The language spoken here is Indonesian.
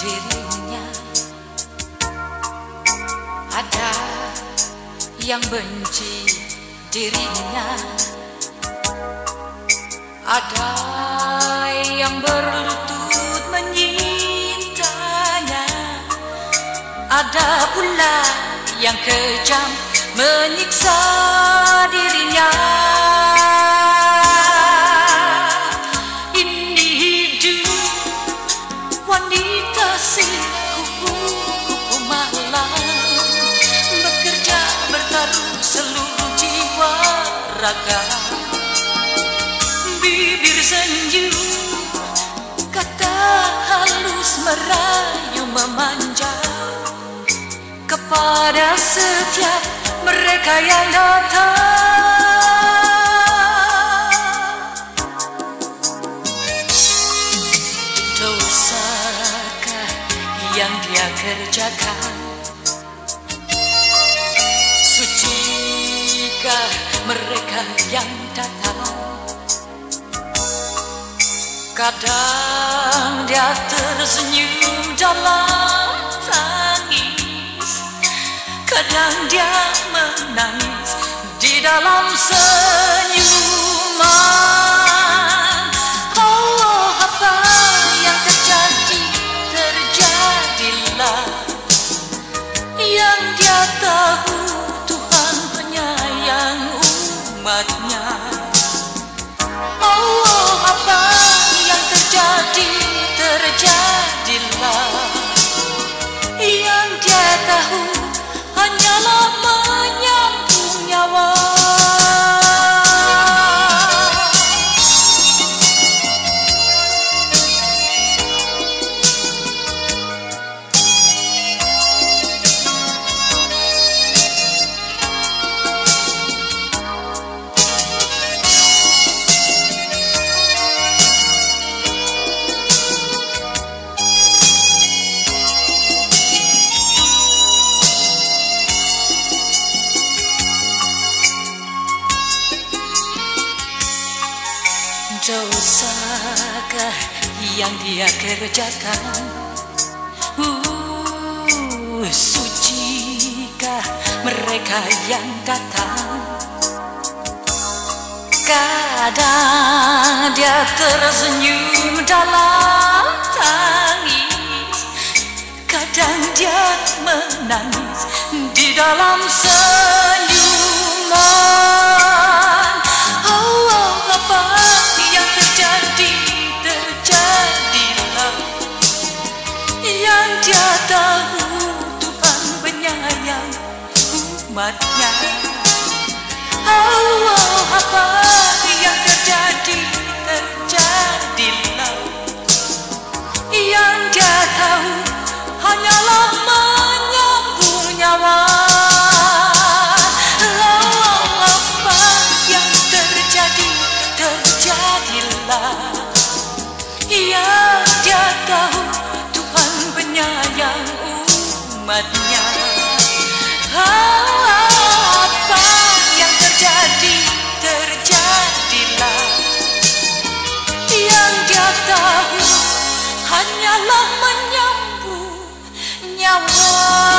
dirinya. Ada yang benci dirinya. Ada yang berlutut menyintanya. Ada pula yang kejam menyiksa dirinya. Raga Bibir senyum Kata halus merayu memanja. Kepada setiap mereka yang datang. Dosakah yang dia kerjakan yang datang. Kadang dia tersenyum dalam tangis Kadang dia menangis di dalam senyuman umatnya yang dia kerjakan. Uh, Sucikah mereka yang datang? Kadang dia tersenyum dalam tangis. Kadang dia menangis di dalam senyuman tahu Tuhan penyayang umatnya. Oh apa yang terjadi, terjadilah Yang dia tahu hanyalah menyambung nyawa. Oh, apa yang terjadi, terjadilah Yang dia tahu umatnya Apa yang terjadi, terjadilah. Yang dia tahu hanyalah menyambung nyawa